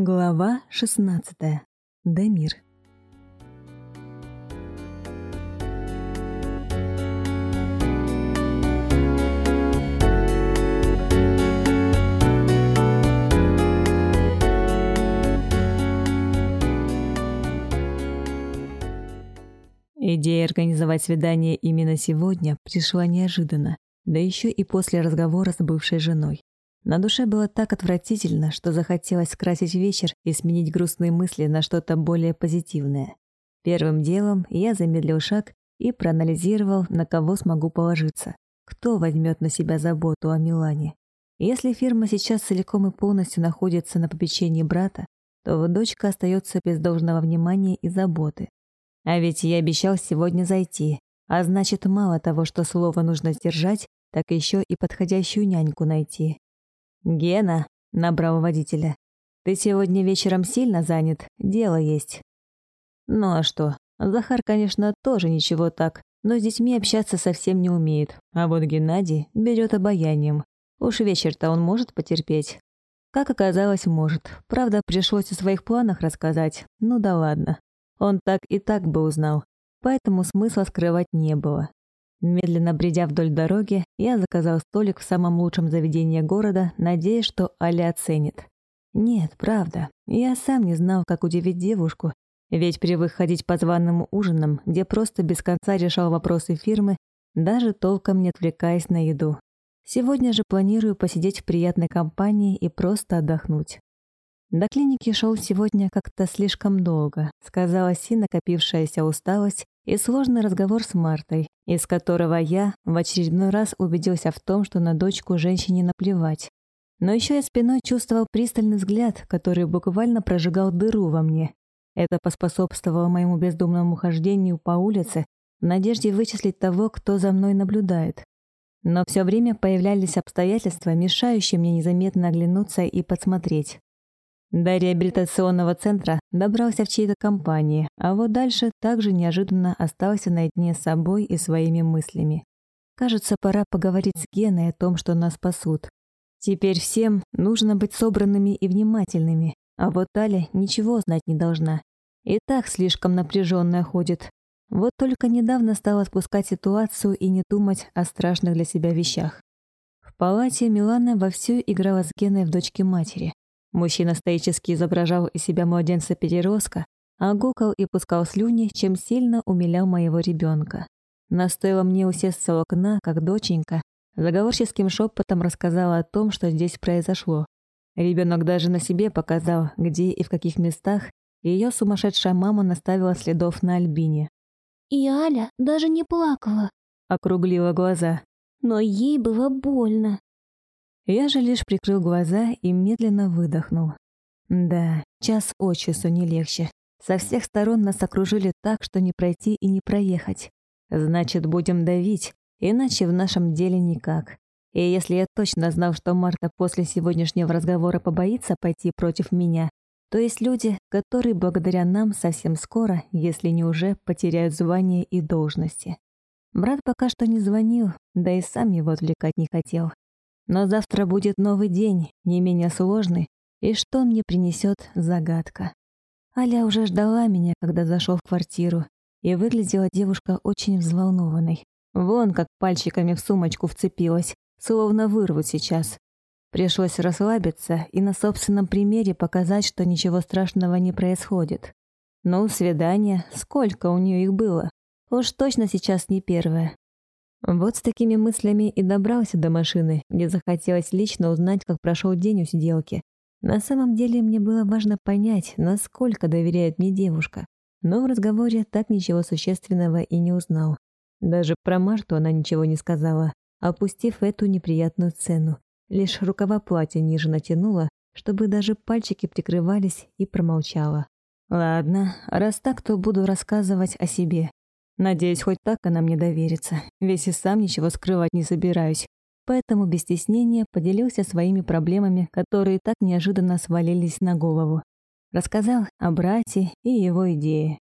Глава 16. Дамир. Идея организовать свидание именно сегодня пришла неожиданно, да еще и после разговора с бывшей женой. На душе было так отвратительно, что захотелось красить вечер и сменить грустные мысли на что-то более позитивное. Первым делом я замедлил шаг и проанализировал, на кого смогу положиться. Кто возьмет на себя заботу о Милане? Если фирма сейчас целиком и полностью находится на попечении брата, то дочка остается без должного внимания и заботы. А ведь я обещал сегодня зайти, а значит, мало того, что слово нужно сдержать, так еще и подходящую няньку найти. «Гена», — набрал водителя, — «ты сегодня вечером сильно занят, дело есть». «Ну а что? Захар, конечно, тоже ничего так, но с детьми общаться совсем не умеет, а вот Геннадий берет обаянием. Уж вечер-то он может потерпеть». Как оказалось, может. Правда, пришлось о своих планах рассказать. Ну да ладно. Он так и так бы узнал. Поэтому смысла скрывать не было. Медленно бредя вдоль дороги, я заказал столик в самом лучшем заведении города, надеясь, что Аля оценит. Нет, правда, я сам не знал, как удивить девушку, ведь привык ходить по званым ужинам, где просто без конца решал вопросы фирмы, даже толком не отвлекаясь на еду. Сегодня же планирую посидеть в приятной компании и просто отдохнуть. До клиники шел сегодня как-то слишком долго, сказалась и накопившаяся усталость, и сложный разговор с Мартой, из которого я в очередной раз убедился в том, что на дочку женщине наплевать. Но еще я спиной чувствовал пристальный взгляд, который буквально прожигал дыру во мне. Это поспособствовало моему бездумному хождению по улице в надежде вычислить того, кто за мной наблюдает. Но все время появлялись обстоятельства, мешающие мне незаметно оглянуться и подсмотреть. До реабилитационного центра добрался в чьей-то компании, а вот дальше также неожиданно остался наедине с собой и своими мыслями. Кажется, пора поговорить с Геной о том, что нас спасут. Теперь всем нужно быть собранными и внимательными, а вот Аля ничего знать не должна. И так слишком напряженная ходит. Вот только недавно стал отпускать ситуацию и не думать о страшных для себя вещах. В палате Милана вовсю играла с Геной в дочке матери. Мужчина стоически изображал из себя младенца-переростка, а гукал и пускал слюни, чем сильно умилял моего ребенка. Настоило мне усесться у окна, как доченька, заговорческим шепотом рассказала о том, что здесь произошло. Ребенок даже на себе показал, где и в каких местах ее сумасшедшая мама наставила следов на Альбине. «И Аля даже не плакала», — округлила глаза. «Но ей было больно. Я же лишь прикрыл глаза и медленно выдохнул. Да, час от часу не легче. Со всех сторон нас окружили так, что не пройти и не проехать. Значит, будем давить, иначе в нашем деле никак. И если я точно знал, что Марта после сегодняшнего разговора побоится пойти против меня, то есть люди, которые благодаря нам совсем скоро, если не уже, потеряют звание и должности. Брат пока что не звонил, да и сам его отвлекать не хотел. Но завтра будет новый день, не менее сложный, и что мне принесет загадка. Аля уже ждала меня, когда зашел в квартиру, и выглядела девушка очень взволнованной. Вон как пальчиками в сумочку вцепилась, словно вырвут сейчас. Пришлось расслабиться и на собственном примере показать, что ничего страшного не происходит. Ну, свидание, сколько у нее их было? Уж точно сейчас не первое. Вот с такими мыслями и добрался до машины, где захотелось лично узнать, как прошел день у сиделки. На самом деле мне было важно понять, насколько доверяет мне девушка. Но в разговоре так ничего существенного и не узнал. Даже про Марту она ничего не сказала, опустив эту неприятную цену. Лишь рукава платья ниже натянула, чтобы даже пальчики прикрывались и промолчала. «Ладно, раз так, то буду рассказывать о себе. Надеюсь, хоть так она мне доверится. Весь и сам ничего скрывать не собираюсь. Поэтому без стеснения поделился своими проблемами, которые так неожиданно свалились на голову. Рассказал о брате и его идее.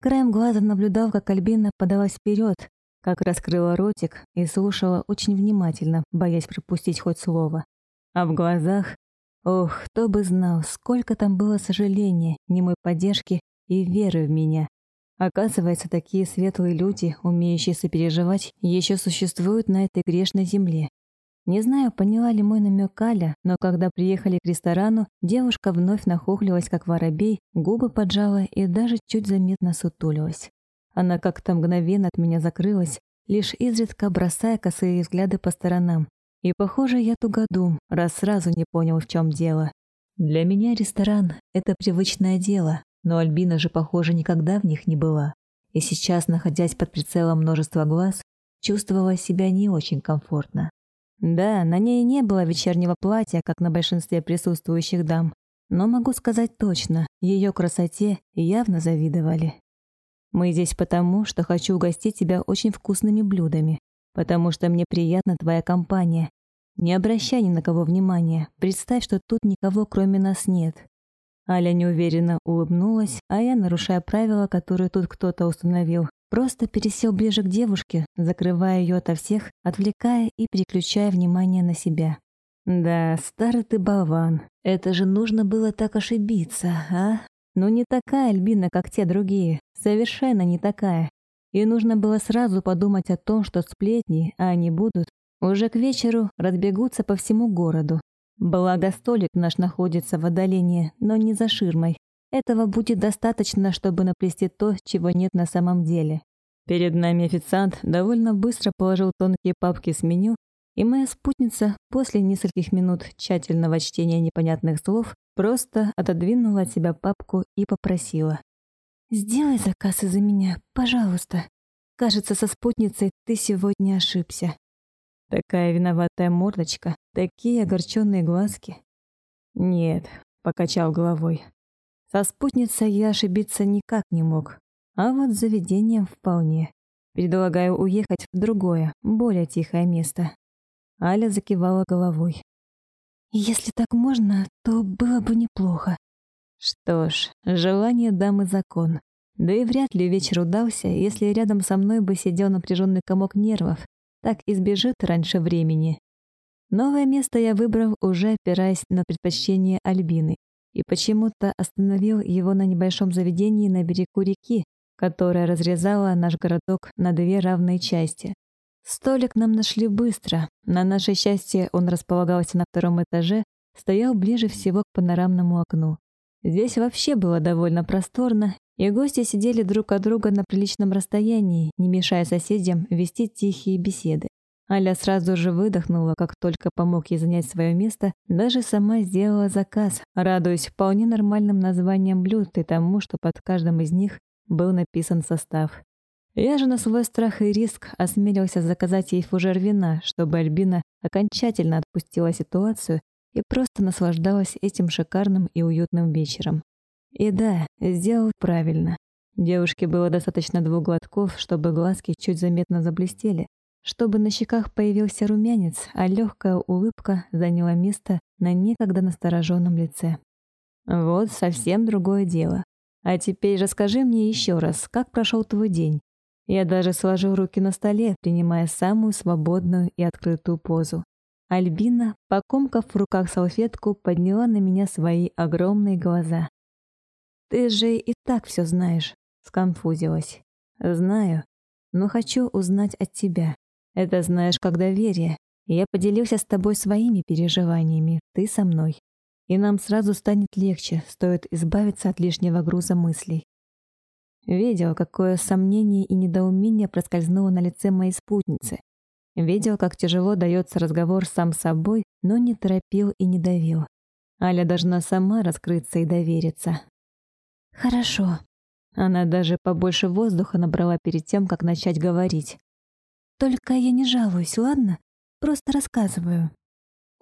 Краем глаза наблюдал, как Альбина подалась вперед, как раскрыла ротик и слушала очень внимательно, боясь пропустить хоть слово. А в глазах... Ох, кто бы знал, сколько там было сожаления, немой поддержки и веры в меня. Оказывается, такие светлые люди, умеющие сопереживать, еще существуют на этой грешной земле. Не знаю, поняла ли мой намек Аля, но когда приехали к ресторану, девушка вновь нахохлилась, как воробей, губы поджала и даже чуть заметно сутулилась. Она как-то мгновенно от меня закрылась, лишь изредка бросая косые взгляды по сторонам. И, похоже, я тугодум, раз сразу не понял, в чем дело. Для меня ресторан — это привычное дело, но Альбина же, похоже, никогда в них не была, и сейчас, находясь под прицелом множества глаз, чувствовала себя не очень комфортно. Да, на ней не было вечернего платья, как на большинстве присутствующих дам, но могу сказать точно, ее красоте явно завидовали. Мы здесь потому, что хочу угостить тебя очень вкусными блюдами, потому что мне приятна твоя компания. Не обращай ни на кого внимания, представь, что тут никого кроме нас нет, Аля неуверенно улыбнулась, а я, нарушая правила, которые тут кто-то установил, просто пересел ближе к девушке, закрывая ее ото всех, отвлекая и переключая внимание на себя. «Да, старый ты болван. Это же нужно было так ошибиться, а? Ну не такая Альбина, как те другие. Совершенно не такая. И нужно было сразу подумать о том, что сплетни, а они будут, уже к вечеру разбегутся по всему городу, Благостолик наш находится в отдалении, но не за ширмой. Этого будет достаточно, чтобы наплести то, чего нет на самом деле. Перед нами официант довольно быстро положил тонкие папки с меню, и моя спутница после нескольких минут тщательного чтения непонятных слов просто отодвинула от себя папку и попросила. «Сделай заказ из-за меня, пожалуйста. Кажется, со спутницей ты сегодня ошибся». Такая виноватая мордочка такие огорченные глазки. «Нет», — покачал головой. «Со спутницей я ошибиться никак не мог, а вот заведением вполне. Предлагаю уехать в другое, более тихое место». Аля закивала головой. «Если так можно, то было бы неплохо». Что ж, желание дамы закон. Да и вряд ли вечер удался, если рядом со мной бы сидел напряженный комок нервов. Так избежит раньше времени. Новое место я выбрал, уже опираясь на предпочтение Альбины, и почему-то остановил его на небольшом заведении на берегу реки, которая разрезала наш городок на две равные части. Столик нам нашли быстро. На наше счастье, он располагался на втором этаже, стоял ближе всего к панорамному окну. Здесь вообще было довольно просторно, и гости сидели друг от друга на приличном расстоянии, не мешая соседям вести тихие беседы. Аля сразу же выдохнула, как только помог ей занять свое место, даже сама сделала заказ, радуясь вполне нормальным названиям блюд и тому, что под каждым из них был написан состав. Я же на свой страх и риск осмелился заказать ей фужер вина, чтобы Альбина окончательно отпустила ситуацию и просто наслаждалась этим шикарным и уютным вечером. И да, сделал правильно. Девушке было достаточно двух глотков, чтобы глазки чуть заметно заблестели, чтобы на щеках появился румянец, а легкая улыбка заняла место на некогда настороженном лице. «Вот совсем другое дело. А теперь расскажи мне еще раз, как прошел твой день?» Я даже сложил руки на столе, принимая самую свободную и открытую позу. Альбина, покомкав в руках салфетку, подняла на меня свои огромные глаза. «Ты же и так все знаешь», — сконфузилась. «Знаю, но хочу узнать от тебя. Это знаешь, как доверие. Я поделился с тобой своими переживаниями, ты со мной. И нам сразу станет легче, стоит избавиться от лишнего груза мыслей. Видел, какое сомнение и недоумение проскользнуло на лице моей спутницы. Видел, как тяжело дается разговор сам с собой, но не торопил и не давил. Аля должна сама раскрыться и довериться. «Хорошо». Она даже побольше воздуха набрала перед тем, как начать говорить. Только я не жалуюсь, ладно? Просто рассказываю.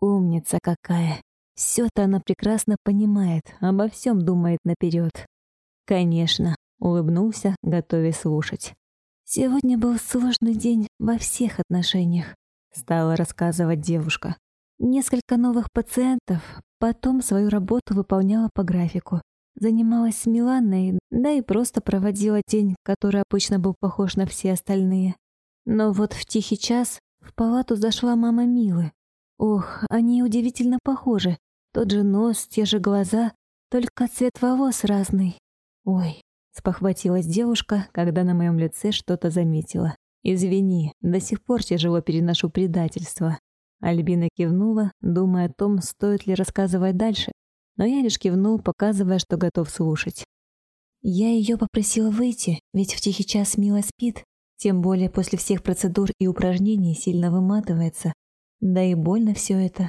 Умница какая. Все-то она прекрасно понимает, обо всем думает наперед. Конечно, улыбнулся, готовясь слушать. Сегодня был сложный день во всех отношениях, стала рассказывать девушка. Несколько новых пациентов, потом свою работу выполняла по графику. Занималась с Миланой, да и просто проводила день, который обычно был похож на все остальные. Но вот в тихий час в палату зашла мама Милы. Ох, они удивительно похожи. Тот же нос, те же глаза, только цвет волос разный. Ой, спохватилась девушка, когда на моем лице что-то заметила. Извини, до сих пор тяжело переношу предательство. Альбина кивнула, думая о том, стоит ли рассказывать дальше, но я лишь кивнул, показывая, что готов слушать. Я ее попросила выйти, ведь в тихий час Мила спит, тем более после всех процедур и упражнений сильно выматывается, да и больно все это.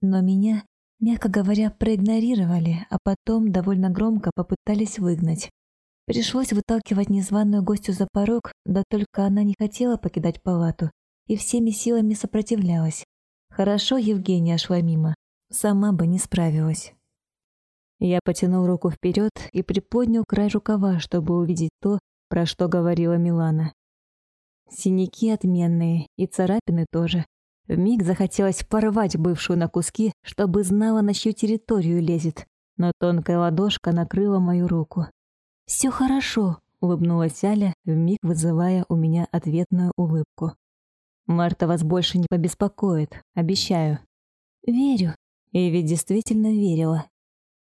Но меня, мягко говоря, проигнорировали, а потом довольно громко попытались выгнать. Пришлось выталкивать незваную гостью за порог, да только она не хотела покидать палату и всеми силами сопротивлялась. Хорошо Евгения шла мимо, сама бы не справилась. Я потянул руку вперед и приподнял край рукава, чтобы увидеть то, про что говорила Милана. Синяки отменные, и царапины тоже. Миг захотелось порвать бывшую на куски, чтобы знала, на чью территорию лезет. Но тонкая ладошка накрыла мою руку. «Все хорошо», — улыбнулась Аля, вмиг вызывая у меня ответную улыбку. «Марта вас больше не побеспокоит, обещаю». «Верю». И ведь действительно верила.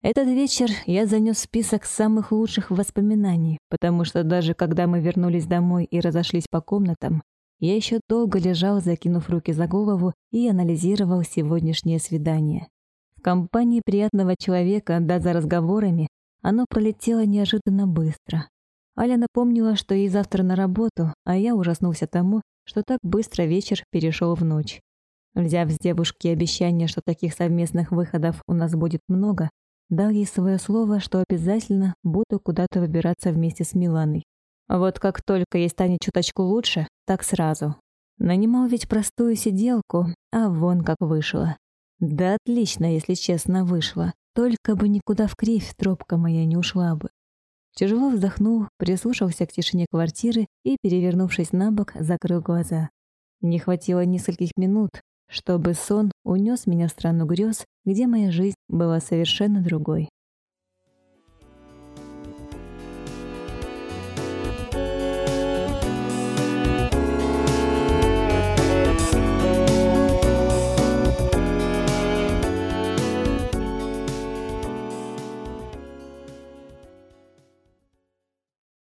Этот вечер я занес список самых лучших воспоминаний, потому что даже когда мы вернулись домой и разошлись по комнатам, я еще долго лежал, закинув руки за голову и анализировал сегодняшнее свидание. В компании приятного человека, да за разговорами, оно пролетело неожиданно быстро. Аля напомнила, что ей завтра на работу, а я ужаснулся тому, что так быстро вечер перешел в ночь. Взяв с девушки обещание, что таких совместных выходов у нас будет много, дал ей свое слово, что обязательно буду куда-то выбираться вместе с Миланой. А вот как только ей станет чуточку лучше, так сразу. Нанимал ведь простую сиделку, а вон как вышло. Да отлично, если честно, вышло. Только бы никуда в кривь тропка моя не ушла бы. Тяжело вздохнул, прислушался к тишине квартиры и, перевернувшись на бок, закрыл глаза. Не хватило нескольких минут, чтобы сон унес меня в страну грез, где моя жизнь была совершенно другой.